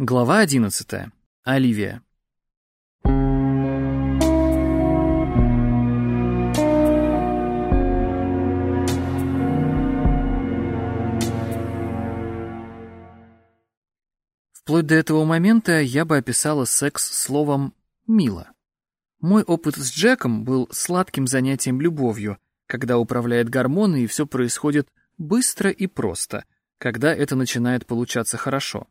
Глава 11. Оливия. Вплоть до этого момента я бы описала секс словом «мило». Мой опыт с Джеком был сладким занятием любовью, когда управляет гормоны и все происходит быстро и просто, когда это начинает получаться хорошо.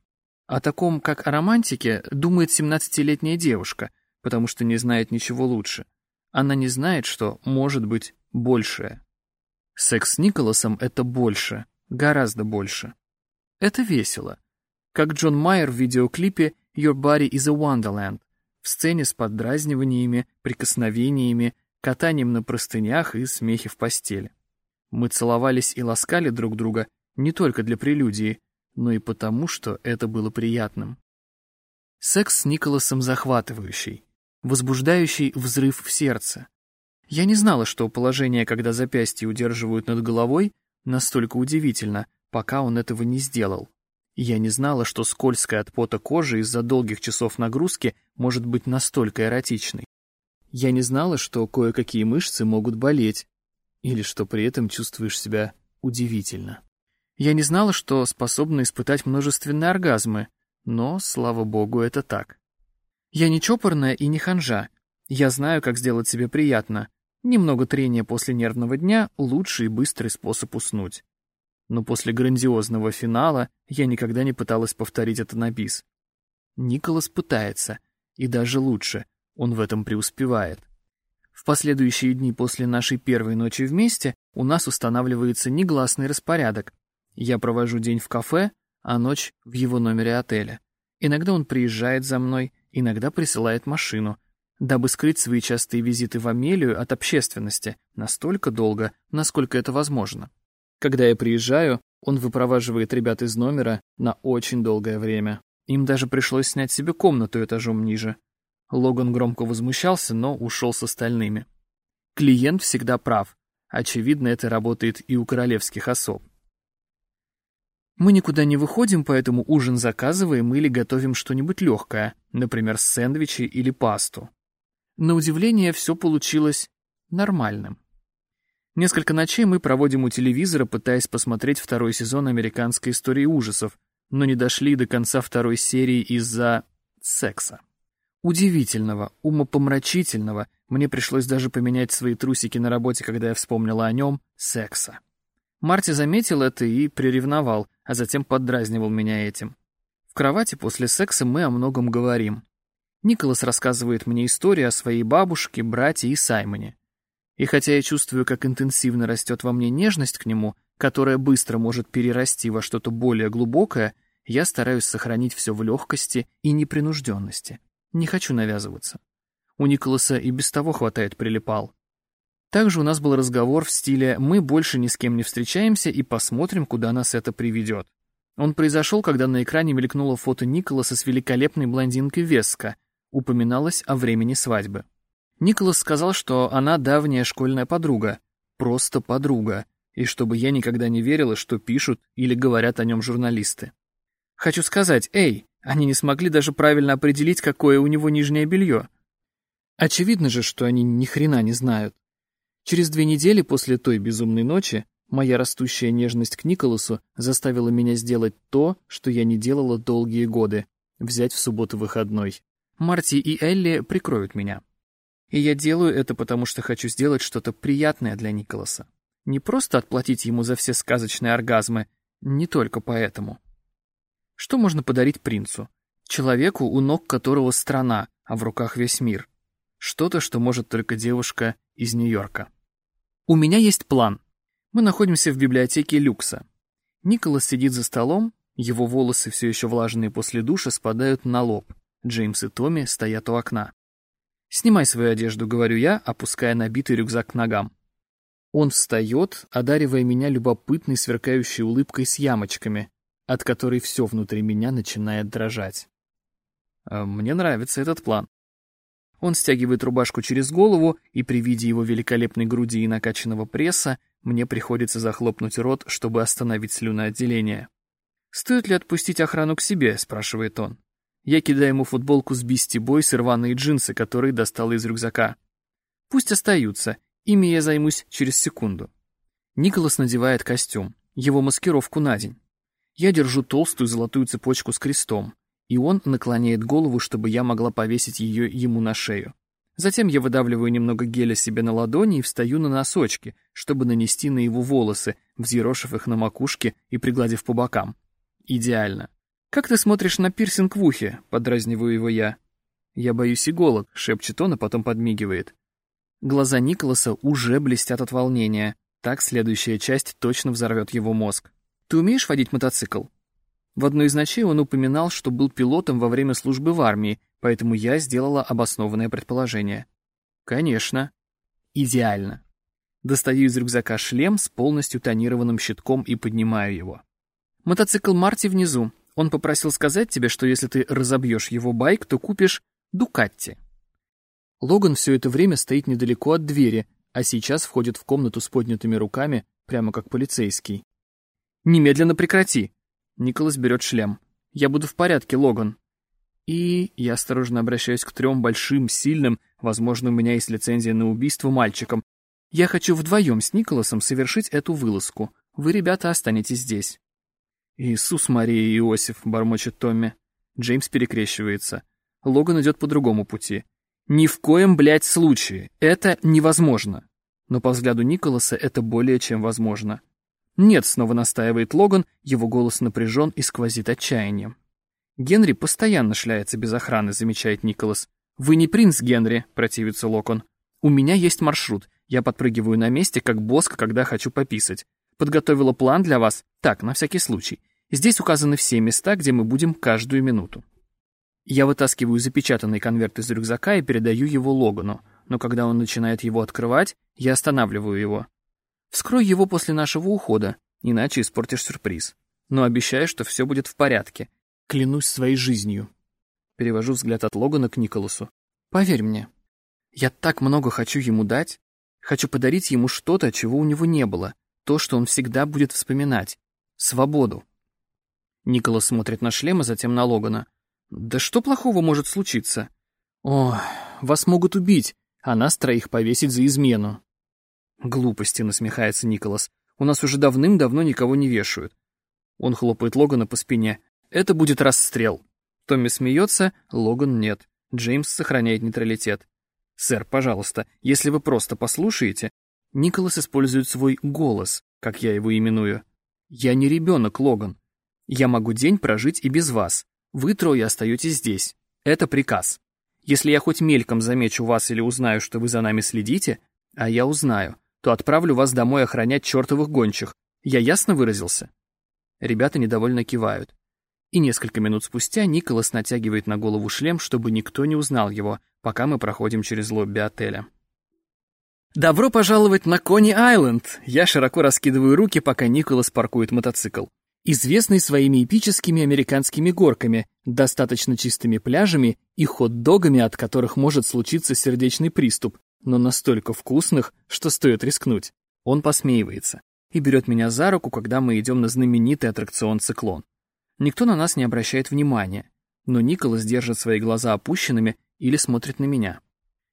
О таком, как о романтике, думает 17-летняя девушка, потому что не знает ничего лучше. Она не знает, что может быть большее. Секс с Николасом — это больше, гораздо больше. Это весело. Как Джон Майер в видеоклипе «Your Body is a Wonderland», в сцене с поддразниваниями, прикосновениями, катанием на простынях и смехе в постели. Мы целовались и ласкали друг друга не только для прелюдии, но и потому, что это было приятным. Секс с Николасом захватывающий, возбуждающий взрыв в сердце. Я не знала, что положение, когда запястье удерживают над головой, настолько удивительно, пока он этого не сделал. Я не знала, что скользкая от пота кожа из-за долгих часов нагрузки может быть настолько эротичной. Я не знала, что кое-какие мышцы могут болеть, или что при этом чувствуешь себя удивительно. Я не знала, что способна испытать множественные оргазмы, но, слава богу, это так. Я не чопорная и не ханжа. Я знаю, как сделать себе приятно. Немного трения после нервного дня — лучший и быстрый способ уснуть. Но после грандиозного финала я никогда не пыталась повторить это на бис. Николас пытается, и даже лучше, он в этом преуспевает. В последующие дни после нашей первой ночи вместе у нас устанавливается негласный распорядок, я провожу день в кафе, а ночь в его номере отеля. Иногда он приезжает за мной, иногда присылает машину, дабы скрыть свои частые визиты в Амелию от общественности настолько долго, насколько это возможно. Когда я приезжаю, он выпроваживает ребят из номера на очень долгое время. Им даже пришлось снять себе комнату этажом ниже. Логан громко возмущался, но ушел с остальными. Клиент всегда прав. Очевидно, это работает и у королевских особ. Мы никуда не выходим, поэтому ужин заказываем или готовим что-нибудь легкое, например, сэндвичи или пасту. На удивление, все получилось нормальным. Несколько ночей мы проводим у телевизора, пытаясь посмотреть второй сезон американской истории ужасов, но не дошли до конца второй серии из-за секса. Удивительного, умопомрачительного, мне пришлось даже поменять свои трусики на работе, когда я вспомнила о нем, секса. Марти заметил это и приревновал, а затем поддразнивал меня этим. В кровати после секса мы о многом говорим. Николас рассказывает мне истории о своей бабушке, брате и Саймоне. И хотя я чувствую, как интенсивно растет во мне нежность к нему, которая быстро может перерасти во что-то более глубокое, я стараюсь сохранить все в легкости и непринужденности. Не хочу навязываться. У Николаса и без того хватает прилипал. Также у нас был разговор в стиле «мы больше ни с кем не встречаемся и посмотрим, куда нас это приведет». Он произошел, когда на экране мелькнуло фото Николаса с великолепной блондинкой Веска, упоминалось о времени свадьбы. Николас сказал, что она давняя школьная подруга, просто подруга, и чтобы я никогда не верила, что пишут или говорят о нем журналисты. Хочу сказать, эй, они не смогли даже правильно определить, какое у него нижнее белье. Очевидно же, что они ни хрена не знают. Через две недели после той безумной ночи моя растущая нежность к Николасу заставила меня сделать то, что я не делала долгие годы — взять в субботу выходной. Марти и Элли прикроют меня. И я делаю это, потому что хочу сделать что-то приятное для Николаса. Не просто отплатить ему за все сказочные оргазмы, не только поэтому. Что можно подарить принцу? Человеку, у ног которого страна, а в руках весь мир. Что-то, что может только девушка из Нью-Йорка. У меня есть план. Мы находимся в библиотеке Люкса. Николас сидит за столом, его волосы, все еще влажные после душа, спадают на лоб. Джеймс и Томми стоят у окна. «Снимай свою одежду», — говорю я, опуская набитый рюкзак к ногам. Он встает, одаривая меня любопытной сверкающей улыбкой с ямочками, от которой все внутри меня начинает дрожать. А мне нравится этот план. Он стягивает рубашку через голову, и при виде его великолепной груди и накачанного пресса мне приходится захлопнуть рот, чтобы остановить слюноотделение. «Стоит ли отпустить охрану к себе?» — спрашивает он. Я кидаю ему футболку с Бисти Бойс и рваные джинсы, которые достал из рюкзака. Пусть остаются, ими я займусь через секунду. Николас надевает костюм, его маскировку на день. Я держу толстую золотую цепочку с крестом, и он наклоняет голову, чтобы я могла повесить ее ему на шею. Затем я выдавливаю немного геля себе на ладони и встаю на носочки, чтобы нанести на его волосы, взъерошив их на макушке и пригладив по бокам. Идеально. «Как ты смотришь на пирсинг в ухе?» — подразниваю его я. «Я боюсь иголок», — шепчет он, а потом подмигивает. Глаза Николаса уже блестят от волнения. Так следующая часть точно взорвет его мозг. «Ты умеешь водить мотоцикл?» В одной из ночей он упоминал, что был пилотом во время службы в армии, поэтому я сделала обоснованное предположение. «Конечно». «Идеально». Достаю из рюкзака шлем с полностью тонированным щитком и поднимаю его. «Мотоцикл Марти внизу. Он попросил сказать тебе, что если ты разобьешь его байк, то купишь Дукатти». Логан все это время стоит недалеко от двери, а сейчас входит в комнату с поднятыми руками, прямо как полицейский. «Немедленно прекрати!» Николас берет шлем. «Я буду в порядке, Логан». И я осторожно обращаюсь к трем большим, сильным, возможно, у меня есть лицензия на убийство мальчикам. Я хочу вдвоем с Николасом совершить эту вылазку. Вы, ребята, останетесь здесь. «Иисус, Мария и Иосиф», — бормочет Томми. Джеймс перекрещивается. Логан идет по другому пути. «Ни в коем, блядь, случае. Это невозможно». Но по взгляду Николаса это более чем возможно. «Нет», — снова настаивает Логан, его голос напряжен и сквозит отчаянием. «Генри постоянно шляется без охраны», — замечает Николас. «Вы не принц Генри», — противится Локон. «У меня есть маршрут. Я подпрыгиваю на месте, как боск, когда хочу пописать. Подготовила план для вас. Так, на всякий случай. Здесь указаны все места, где мы будем каждую минуту». Я вытаскиваю запечатанный конверт из рюкзака и передаю его Логану, но когда он начинает его открывать, я останавливаю его. Вскрой его после нашего ухода, иначе испортишь сюрприз. Но обещаю, что все будет в порядке. Клянусь своей жизнью. Перевожу взгляд от Логана к Николасу. Поверь мне, я так много хочу ему дать. Хочу подарить ему что-то, чего у него не было. То, что он всегда будет вспоминать. Свободу. Николас смотрит на шлем, а затем на Логана. Да что плохого может случиться? О, вас могут убить, а нас троих повесить за измену. Глупости, насмехается Николас. У нас уже давным-давно никого не вешают. Он хлопает Логана по спине. Это будет расстрел. Томми смеется, Логан нет. Джеймс сохраняет нейтралитет. «Сэр, пожалуйста, если вы просто послушаете...» Николас использует свой голос, как я его именую. «Я не ребенок, Логан. Я могу день прожить и без вас. Вы трое остаетесь здесь. Это приказ. Если я хоть мельком замечу вас или узнаю, что вы за нами следите, а я узнаю, то отправлю вас домой охранять чертовых гончих. Я ясно выразился?» Ребята недовольно кивают. И несколько минут спустя Николас натягивает на голову шлем, чтобы никто не узнал его, пока мы проходим через лобби отеля. «Добро пожаловать на Кони-Айленд!» Я широко раскидываю руки, пока Николас паркует мотоцикл известный своими эпическими американскими горками, достаточно чистыми пляжами и хот-догами, от которых может случиться сердечный приступ, но настолько вкусных, что стоит рискнуть. Он посмеивается и берет меня за руку, когда мы идем на знаменитый аттракцион «Циклон». Никто на нас не обращает внимания, но Николас держит свои глаза опущенными или смотрит на меня.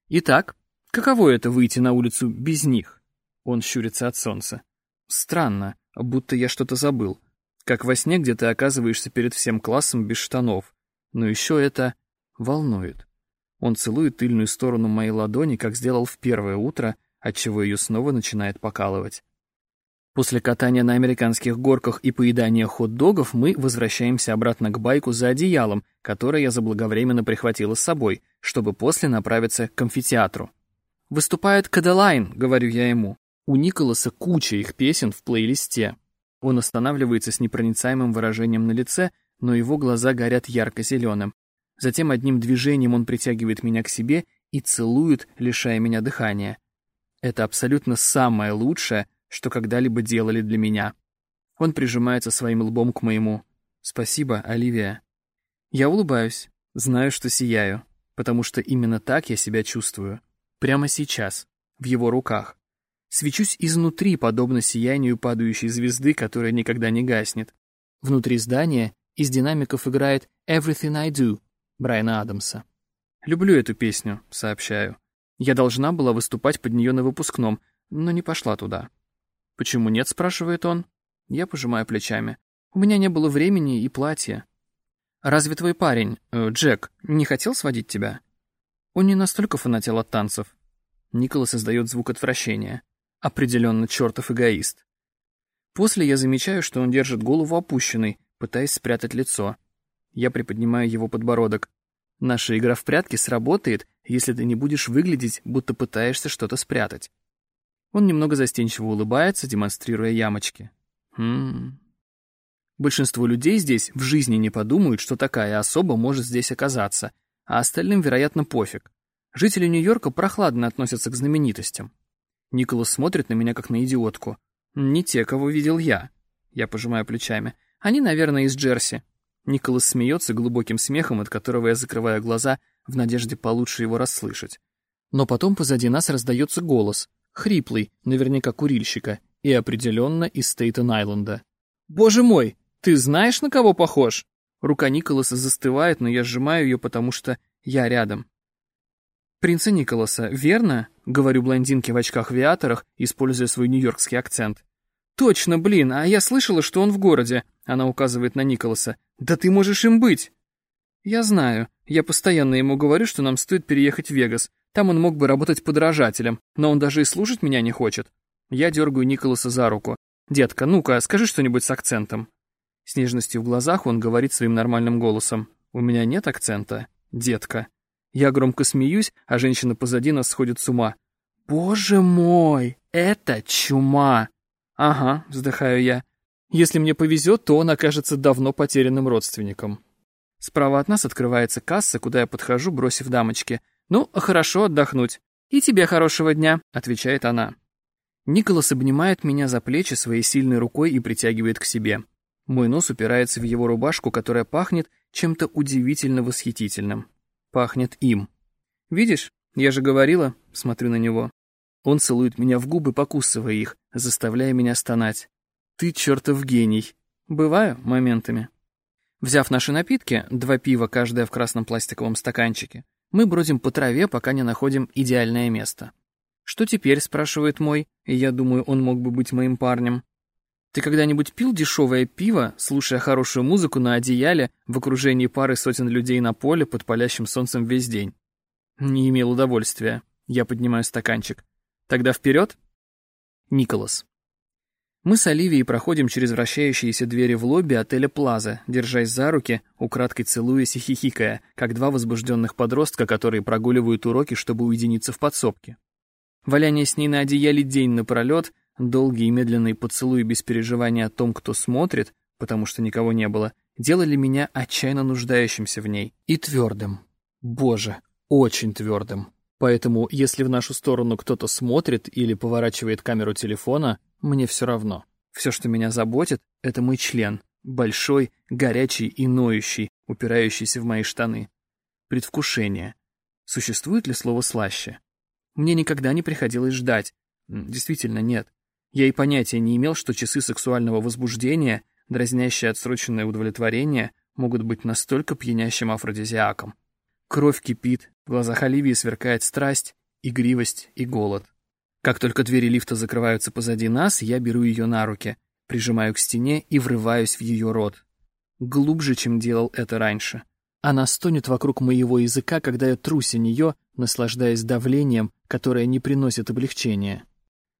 Итак, каково это выйти на улицу без них? Он щурится от солнца. Странно, будто я что-то забыл. Как во сне, где ты оказываешься перед всем классом без штанов. Но еще это волнует. Он целует тыльную сторону моей ладони, как сделал в первое утро, отчего ее снова начинает покалывать. После катания на американских горках и поедания хот-догов мы возвращаемся обратно к байку за одеялом, которое я заблаговременно прихватила с собой, чтобы после направиться к амфитеатру. «Выступает Кадалайн», — говорю я ему. У Николаса куча их песен в плейлисте. Он останавливается с непроницаемым выражением на лице, но его глаза горят ярко-зеленым. Затем одним движением он притягивает меня к себе и целует, лишая меня дыхания. Это абсолютно самое лучшее, что когда-либо делали для меня. Он прижимается своим лбом к моему. «Спасибо, Оливия». Я улыбаюсь, знаю, что сияю, потому что именно так я себя чувствую. Прямо сейчас, в его руках. Свечусь изнутри, подобно сиянию падающей звезды, которая никогда не гаснет. Внутри здания из динамиков играет «Everything I Do», Брайана Адамса. «Люблю эту песню», — сообщаю. Я должна была выступать под нее на выпускном, но не пошла туда. «Почему нет?» — спрашивает он. Я пожимаю плечами. «У меня не было времени и платья». «Разве твой парень, э, Джек, не хотел сводить тебя?» Он не настолько фанател от танцев. Николас издает звук отвращения. Определенно чертов эгоист. После я замечаю, что он держит голову опущенной, пытаясь спрятать лицо. Я приподнимаю его подбородок. Наша игра в прятки сработает, если ты не будешь выглядеть, будто пытаешься что-то спрятать. Он немного застенчиво улыбается, демонстрируя ямочки. Хм. Большинство людей здесь в жизни не подумают, что такая особа может здесь оказаться, а остальным, вероятно, пофиг. Жители Нью-Йорка прохладно относятся к знаменитостям. Николас смотрит на меня, как на идиотку. Не те, кого видел я. Я пожимаю плечами. Они, наверное, из Джерси. Николас смеется глубоким смехом, от которого я закрываю глаза в надежде получше его расслышать. Но потом позади нас раздается голос, хриплый, наверняка курильщика, и определенно из Стейтен-Айленда. «Боже мой, ты знаешь, на кого похож?» Рука Николаса застывает, но я сжимаю ее, потому что я рядом. «Принца Николаса, верно?» — говорю блондинке в очках-виаторах, используя свой нью-йоркский акцент. «Точно, блин, а я слышала, что он в городе», — она указывает на Николаса. «Да ты можешь им быть!» «Я знаю. Я постоянно ему говорю, что нам стоит переехать в Вегас. Там он мог бы работать подражателем, но он даже и слушать меня не хочет». Я дергаю Николаса за руку. «Детка, ну-ка, скажи что-нибудь с акцентом». С нежностью в глазах он говорит своим нормальным голосом. «У меня нет акцента, детка». Я громко смеюсь, а женщина позади нас сходит с ума. «Боже мой, это чума!» «Ага», — вздыхаю я. «Если мне повезет, то он окажется давно потерянным родственником». Справа от нас открывается касса, куда я подхожу, бросив дамочке. «Ну, хорошо отдохнуть». «И тебе хорошего дня», — отвечает она. Николас обнимает меня за плечи своей сильной рукой и притягивает к себе. Мой нос упирается в его рубашку, которая пахнет чем-то удивительно восхитительным. Пахнет им. «Видишь, я же говорила», — смотрю на него. Он целует меня в губы, покусывая их, заставляя меня стонать. «Ты чертов гений!» «Бываю моментами». Взяв наши напитки, два пива, каждое в красном пластиковом стаканчике, мы бродим по траве, пока не находим идеальное место. «Что теперь?» — спрашивает мой, и я думаю, он мог бы быть моим парнем. «Ты когда-нибудь пил дешевое пиво, слушая хорошую музыку на одеяле в окружении пары сотен людей на поле под палящим солнцем весь день?» Не имел удовольствия. Я поднимаю стаканчик. Тогда вперед. Николас. Мы с Оливией проходим через вращающиеся двери в лобби отеля Плаза, держась за руки, украдкой целуясь и хихикая, как два возбужденных подростка, которые прогуливают уроки, чтобы уединиться в подсобке. Валяние с ней на одеяле день напролет, долгие и медленные поцелуи без переживания о том, кто смотрит, потому что никого не было, делали меня отчаянно нуждающимся в ней и твердым. Боже, очень твердым. Поэтому, если в нашу сторону кто-то смотрит или поворачивает камеру телефона, мне все равно. Все, что меня заботит, это мой член. Большой, горячий и ноющий, упирающийся в мои штаны. Предвкушение. Существует ли слово «слаще»? Мне никогда не приходилось ждать. Действительно, нет. Я и понятия не имел, что часы сексуального возбуждения, дразнящее отсроченное удовлетворение, могут быть настолько пьянящим афродизиаком. Кровь кипит, в глазах Оливии сверкает страсть, игривость и голод. Как только двери лифта закрываются позади нас, я беру ее на руки, прижимаю к стене и врываюсь в ее рот. Глубже, чем делал это раньше. Она стонет вокруг моего языка, когда я трусь о нее, наслаждаясь давлением, которое не приносит облегчения.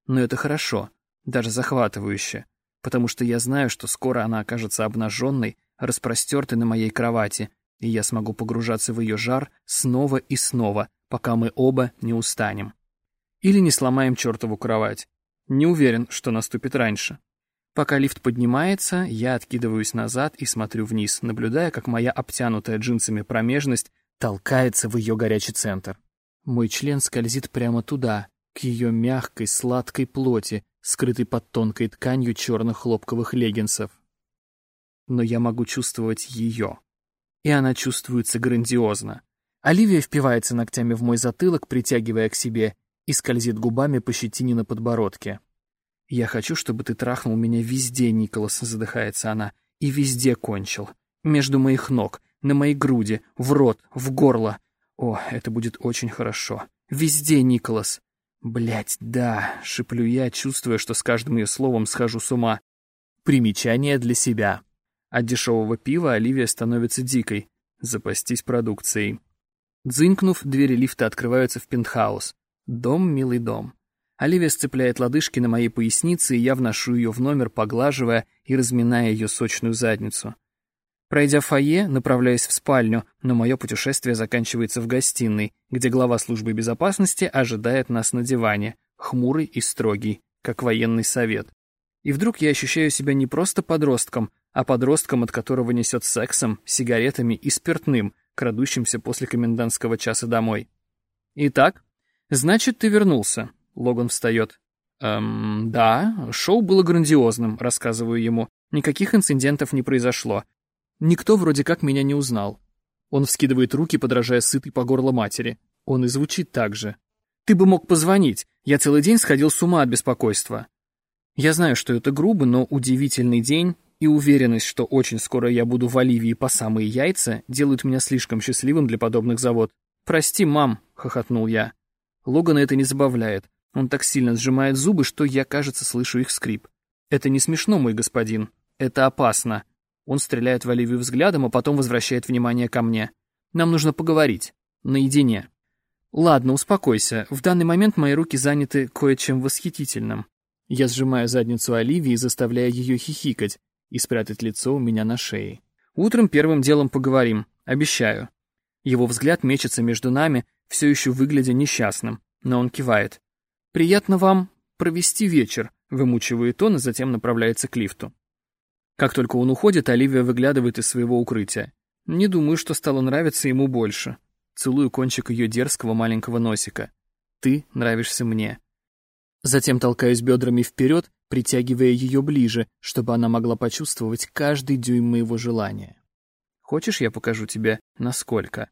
Но это хорошо, даже захватывающе, потому что я знаю, что скоро она окажется обнаженной, распростертой на моей кровати, и я смогу погружаться в ее жар снова и снова, пока мы оба не устанем. Или не сломаем чертову кровать. Не уверен, что наступит раньше. Пока лифт поднимается, я откидываюсь назад и смотрю вниз, наблюдая, как моя обтянутая джинсами промежность толкается в ее горячий центр. Мой член скользит прямо туда, к ее мягкой, сладкой плоти, скрытой под тонкой тканью черных хлопковых леггинсов. Но я могу чувствовать ее и она чувствуется грандиозно. Оливия впивается ногтями в мой затылок, притягивая к себе, и скользит губами по щетине на подбородке. «Я хочу, чтобы ты трахнул меня везде, Николас», — задыхается она, — «и везде кончил. Между моих ног, на мои груди, в рот, в горло. О, это будет очень хорошо. Везде, Николас. Блять, да, шиплю я, чувствуя, что с каждым ее словом схожу с ума. Примечание для себя. От дешевого пива Оливия становится дикой. Запастись продукцией. Дзынькнув, двери лифта открываются в пентхаус. Дом, милый дом. Оливия сцепляет лодыжки на моей пояснице, и я вношу ее в номер, поглаживая и разминая ее сочную задницу. Пройдя фойе, направляюсь в спальню, но мое путешествие заканчивается в гостиной, где глава службы безопасности ожидает нас на диване, хмурый и строгий, как военный совет. И вдруг я ощущаю себя не просто подростком, а подростком, от которого несет сексом, сигаретами и спиртным, крадущимся после комендантского часа домой. «Итак, значит, ты вернулся», — Логан встает. «Эм, да, шоу было грандиозным», — рассказываю ему. «Никаких инцидентов не произошло. Никто вроде как меня не узнал. Он вскидывает руки, подражая сытой по горло матери. Он и звучит так же. «Ты бы мог позвонить. Я целый день сходил с ума от беспокойства». Я знаю, что это грубо, но удивительный день и уверенность, что очень скоро я буду в Оливии по самые яйца, делают меня слишком счастливым для подобных завод. «Прости, мам», — хохотнул я. Логана это не забавляет. Он так сильно сжимает зубы, что я, кажется, слышу их скрип. «Это не смешно, мой господин. Это опасно. Он стреляет в Оливию взглядом, а потом возвращает внимание ко мне. «Нам нужно поговорить. Наедине». «Ладно, успокойся. В данный момент мои руки заняты кое-чем восхитительным». Я сжимаю задницу Оливии, заставляя ее хихикать и спрятать лицо у меня на шее. «Утром первым делом поговорим. Обещаю». Его взгляд мечется между нами, все еще выглядя несчастным, но он кивает. «Приятно вам провести вечер», — вымучивает он и затем направляется к лифту. Как только он уходит, Оливия выглядывает из своего укрытия. Не думаю, что стало нравиться ему больше. Целую кончик ее дерзкого маленького носика. Ты нравишься мне. Затем толкаюсь бедрами вперед, притягивая ее ближе, чтобы она могла почувствовать каждый дюйм моего желания. Хочешь, я покажу тебе, насколько?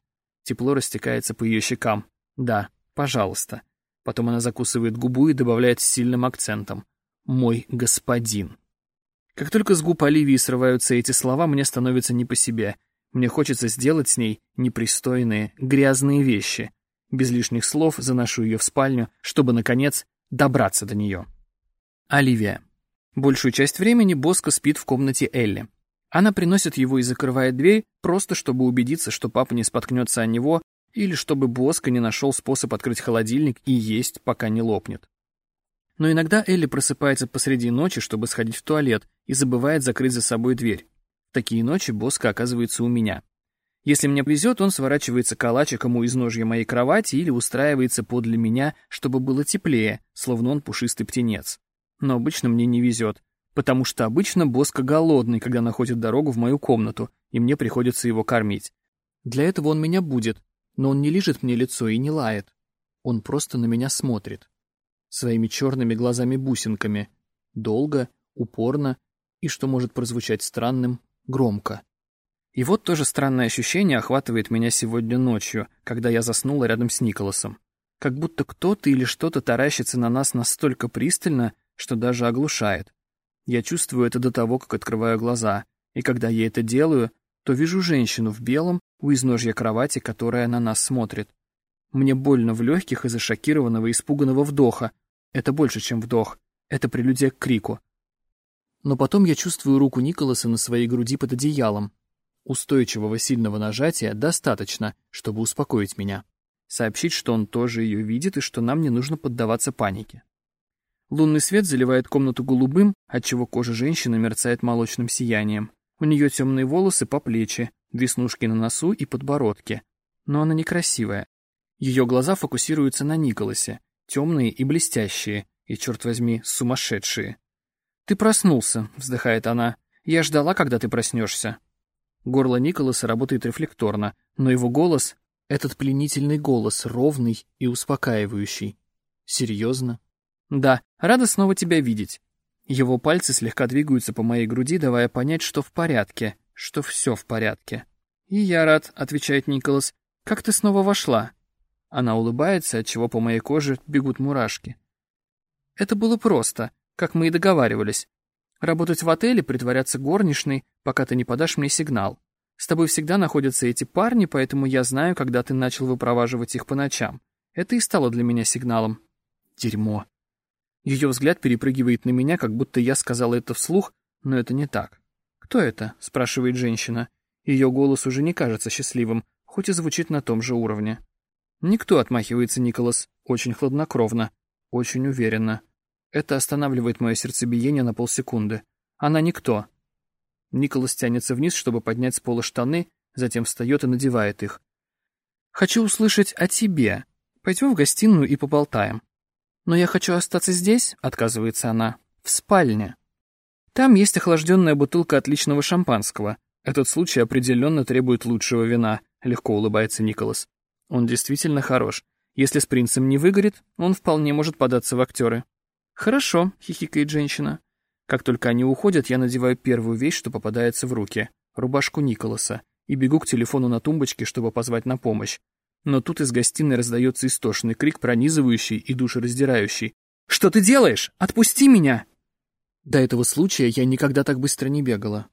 Тепло растекается по ее щекам. Да, пожалуйста. Потом она закусывает губу и добавляет с сильным акцентом. Мой господин. Как только с губ Оливии срываются эти слова, мне становится не по себе. Мне хочется сделать с ней непристойные, грязные вещи. Без лишних слов заношу ее в спальню, чтобы, наконец, добраться до нее. Оливия. Большую часть времени Боско спит в комнате Элли. Она приносит его и закрывает дверь, просто чтобы убедиться, что папа не споткнется о него, или чтобы Боско не нашел способ открыть холодильник и есть, пока не лопнет. Но иногда Элли просыпается посреди ночи, чтобы сходить в туалет, и забывает закрыть за собой дверь. В такие ночи Боско оказывается у меня. Если мне повезет, он сворачивается калачиком у изножья моей кровати или устраивается подле меня, чтобы было теплее, словно он пушистый птенец. Но обычно мне не везет, потому что обычно Боско голодный, когда находит дорогу в мою комнату, и мне приходится его кормить. Для этого он меня будет, но он не лижет мне лицо и не лает. Он просто на меня смотрит своими черными глазами-бусинками, долго, упорно и, что может прозвучать странным, громко. И вот тоже странное ощущение охватывает меня сегодня ночью, когда я заснула рядом с Николасом. Как будто кто-то или что-то таращится на нас настолько пристально, что даже оглушает. Я чувствую это до того, как открываю глаза, и когда я это делаю, то вижу женщину в белом у изножья кровати, которая на нас смотрит. Мне больно в легких из-за шокированного и испуганного вдоха. Это больше, чем вдох. Это прелюдия к крику. Но потом я чувствую руку Николаса на своей груди под одеялом. Устойчивого сильного нажатия достаточно, чтобы успокоить меня. Сообщить, что он тоже ее видит и что нам не нужно поддаваться панике. Лунный свет заливает комнату голубым, отчего кожа женщины мерцает молочным сиянием. У нее темные волосы по плечи, веснушки на носу и подбородке. Но она некрасивая, ее глаза фокусируются на Николасе, темные и блестящие, и, черт возьми, сумасшедшие. «Ты проснулся», — вздыхает она. «Я ждала, когда ты проснешься». Горло Николаса работает рефлекторно, но его голос — этот пленительный голос, ровный и успокаивающий. «Серьезно?» «Да, рада снова тебя видеть». Его пальцы слегка двигаются по моей груди, давая понять, что в порядке, что все в порядке. «И я рад», — отвечает Николас. «Как ты снова вошла?» Она улыбается, отчего по моей коже бегут мурашки. Это было просто, как мы и договаривались. Работать в отеле, притворяться горничной, пока ты не подашь мне сигнал. С тобой всегда находятся эти парни, поэтому я знаю, когда ты начал выпроваживать их по ночам. Это и стало для меня сигналом. Дерьмо. Ее взгляд перепрыгивает на меня, как будто я сказала это вслух, но это не так. «Кто это?» — спрашивает женщина. Ее голос уже не кажется счастливым, хоть и звучит на том же уровне. «Никто», — отмахивается Николас, очень хладнокровно, очень уверенно. Это останавливает мое сердцебиение на полсекунды. Она никто. Николас тянется вниз, чтобы поднять с пола штаны, затем встает и надевает их. «Хочу услышать о тебе. Пойдем в гостиную и поболтаем». «Но я хочу остаться здесь», — отказывается она, — «в спальне». Там есть охлажденная бутылка отличного шампанского. Этот случай определенно требует лучшего вина, легко улыбается Николас. Он действительно хорош. Если с принцем не выгорит, он вполне может податься в актеры. «Хорошо», — хихикает женщина. Как только они уходят, я надеваю первую вещь, что попадается в руки — рубашку Николаса, и бегу к телефону на тумбочке, чтобы позвать на помощь. Но тут из гостиной раздается истошный крик, пронизывающий и душераздирающий. «Что ты делаешь? Отпусти меня!» До этого случая я никогда так быстро не бегала.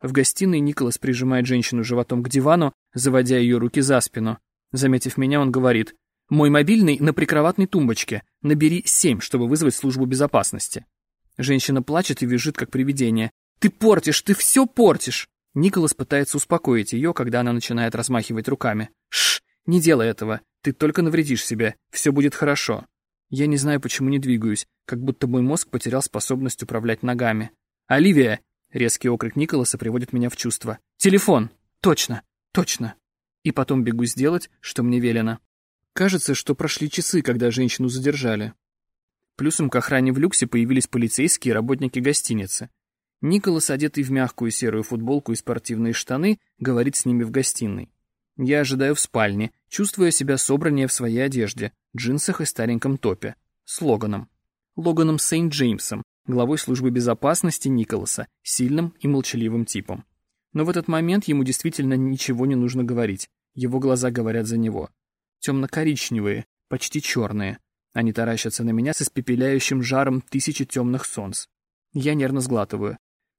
В гостиной Николас прижимает женщину животом к дивану, заводя ее руки за спину. Заметив меня, он говорит, «Мой мобильный на прикроватной тумбочке. Набери семь, чтобы вызвать службу безопасности». Женщина плачет и визжит, как привидение. «Ты портишь, ты все портишь!» Николас пытается успокоить ее, когда она начинает размахивать руками. «Шш, не делай этого, ты только навредишь себе, все будет хорошо». Я не знаю, почему не двигаюсь, как будто мой мозг потерял способность управлять ногами. «Оливия!» — резкий окрик Николаса приводит меня в чувство. «Телефон! Точно! Точно!» И потом бегу сделать, что мне велено. Кажется, что прошли часы, когда женщину задержали. Плюсом к охране в люксе появились полицейские и работники гостиницы. Николас, одетый в мягкую серую футболку и спортивные штаны, говорит с ними в гостиной. Я ожидаю в спальне, чувствуя себя собраннее в своей одежде, джинсах и стареньком топе, с Логаном. Логаном Сейнт-Джеймсом, главой службы безопасности Николаса, сильным и молчаливым типом. Но в этот момент ему действительно ничего не нужно говорить. Его глаза говорят за него. Темно-коричневые, почти черные, они таращатся на меня с испепеляющим жаром тысячи темных солнц. Я нервно сглатываю.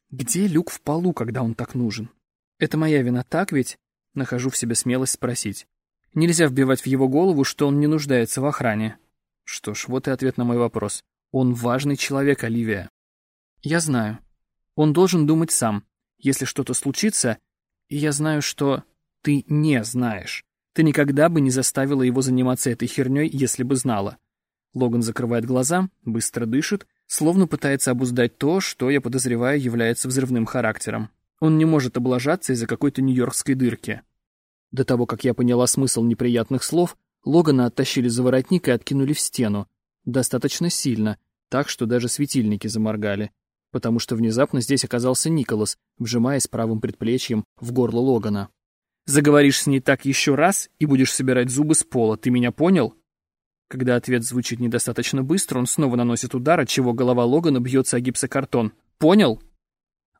Где люк в полу, когда он так нужен? Это моя вина, так ведь? Нахожу в себе смелость спросить. Нельзя вбивать в его голову, что он не нуждается в охране. Что ж, вот и ответ на мой вопрос. Он важный человек, Оливия. Я знаю. Он должен думать сам. Если что-то случится, и я знаю, что ты не знаешь. Ты никогда бы не заставила его заниматься этой херней, если бы знала. Логан закрывает глаза, быстро дышит, словно пытается обуздать то, что, я подозреваю, является взрывным характером. Он не может облажаться из-за какой-то нью-йоркской дырки. До того, как я поняла смысл неприятных слов, Логана оттащили за воротник и откинули в стену. Достаточно сильно, так что даже светильники заморгали. Потому что внезапно здесь оказался Николас, вжимаясь правым предплечьем в горло Логана. «Заговоришь с ней так еще раз и будешь собирать зубы с пола, ты меня понял?» Когда ответ звучит недостаточно быстро, он снова наносит удар, отчего голова Логана бьется о гипсокартон. «Понял?»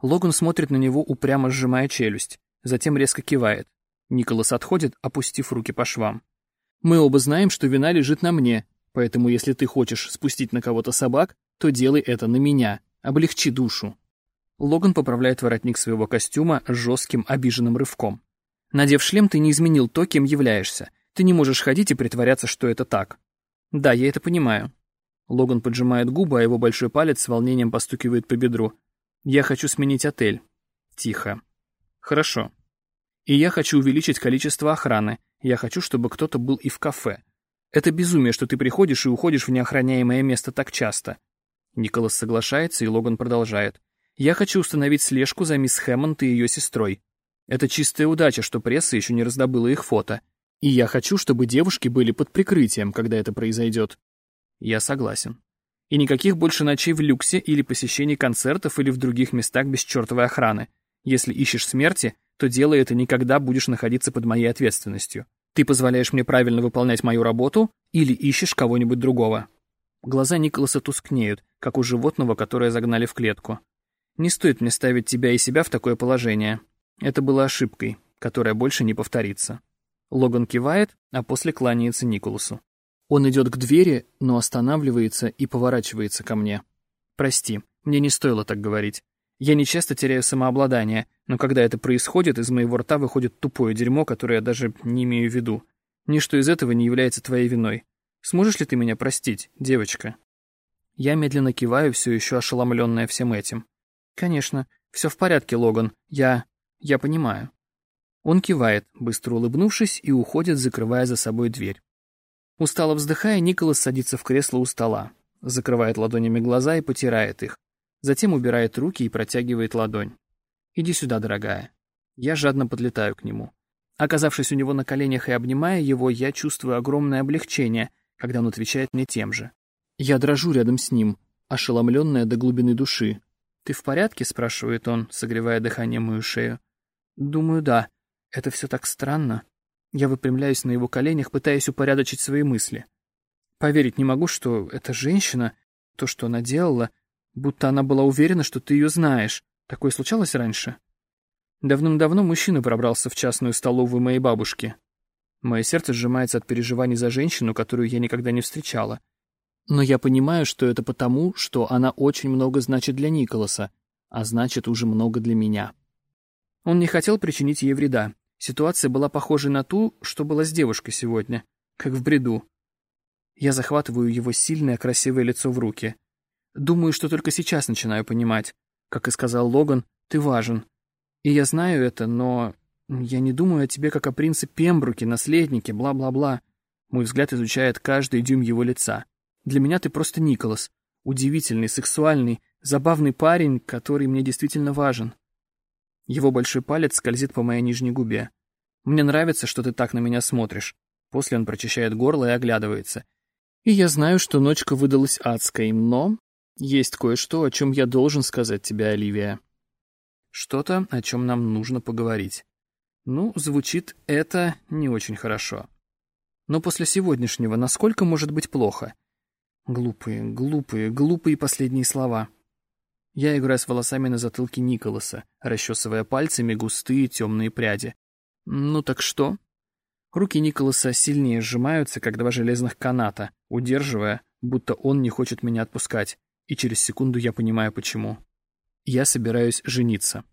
Логан смотрит на него, упрямо сжимая челюсть. Затем резко кивает. Николас отходит, опустив руки по швам. «Мы оба знаем, что вина лежит на мне, поэтому если ты хочешь спустить на кого-то собак, то делай это на меня. Облегчи душу». Логан поправляет воротник своего костюма жестким, обиженным рывком. «Надев шлем, ты не изменил то, кем являешься. Ты не можешь ходить и притворяться, что это так. Да, я это понимаю. Логан поджимает губы, а его большой палец с волнением постукивает по бедру. Я хочу сменить отель. Тихо. Хорошо. И я хочу увеличить количество охраны. Я хочу, чтобы кто-то был и в кафе. Это безумие, что ты приходишь и уходишь в неохраняемое место так часто. Николас соглашается, и Логан продолжает. Я хочу установить слежку за мисс Хэммонд и ее сестрой. Это чистая удача, что пресса еще не раздобыла их фото. И я хочу, чтобы девушки были под прикрытием, когда это произойдет. Я согласен. И никаких больше ночей в люксе или посещений концертов или в других местах без чертовой охраны. Если ищешь смерти, то делай это никогда будешь находиться под моей ответственностью. Ты позволяешь мне правильно выполнять мою работу или ищешь кого-нибудь другого. Глаза Николаса тускнеют, как у животного, которое загнали в клетку. Не стоит мне ставить тебя и себя в такое положение. Это было ошибкой, которая больше не повторится. Логан кивает, а после кланяется Николасу. Он идет к двери, но останавливается и поворачивается ко мне. «Прости, мне не стоило так говорить. Я не часто теряю самообладание, Но когда это происходит, из моего рта выходит тупое дерьмо, которое я даже не имею в виду. Ничто из этого не является твоей виной. Сможешь ли ты меня простить, девочка?» Я медленно киваю, все еще ошеломленная всем этим. «Конечно, все в порядке, Логан. Я... я понимаю». Он кивает, быстро улыбнувшись, и уходит, закрывая за собой дверь. Устало вздыхая, Николас садится в кресло у стола, закрывает ладонями глаза и потирает их. Затем убирает руки и протягивает ладонь. «Иди сюда, дорогая». Я жадно подлетаю к нему. Оказавшись у него на коленях и обнимая его, я чувствую огромное облегчение, когда он отвечает мне тем же. Я дрожу рядом с ним, ошеломленная до глубины души. «Ты в порядке?» — спрашивает он, согревая дыханием мою шею. «Думаю, да. Это все так странно». Я выпрямляюсь на его коленях, пытаясь упорядочить свои мысли. Поверить не могу, что эта женщина, то, что она делала, будто она была уверена, что ты ее знаешь. Такое случалось раньше? Давным-давно мужчина пробрался в частную столовую моей бабушки. Мое сердце сжимается от переживаний за женщину, которую я никогда не встречала. Но я понимаю, что это потому, что она очень много значит для Николаса, а значит уже много для меня. Он не хотел причинить ей вреда. Ситуация была похожей на ту, что была с девушкой сегодня, как в бреду. Я захватываю его сильное красивое лицо в руки. Думаю, что только сейчас начинаю понимать. Как и сказал Логан, ты важен. И я знаю это, но я не думаю о тебе как о принце Пембруке, наследнике, бла-бла-бла. Мой взгляд изучает каждый дюйм его лица. Для меня ты просто Николас. Удивительный, сексуальный, забавный парень, который мне действительно важен. Его большой палец скользит по моей нижней губе. Мне нравится, что ты так на меня смотришь. После он прочищает горло и оглядывается. И я знаю, что ночка выдалась адской, но есть кое-что, о чем я должен сказать тебе, Оливия. Что-то, о чем нам нужно поговорить. Ну, звучит это не очень хорошо. Но после сегодняшнего насколько может быть плохо? Глупые, глупые, глупые последние слова. Я играю с волосами на затылке Николаса, расчесывая пальцами густые темные пряди. Ну так что? Руки Николаса сильнее сжимаются, как два железных каната, удерживая, будто он не хочет меня отпускать, и через секунду я понимаю, почему. Я собираюсь жениться.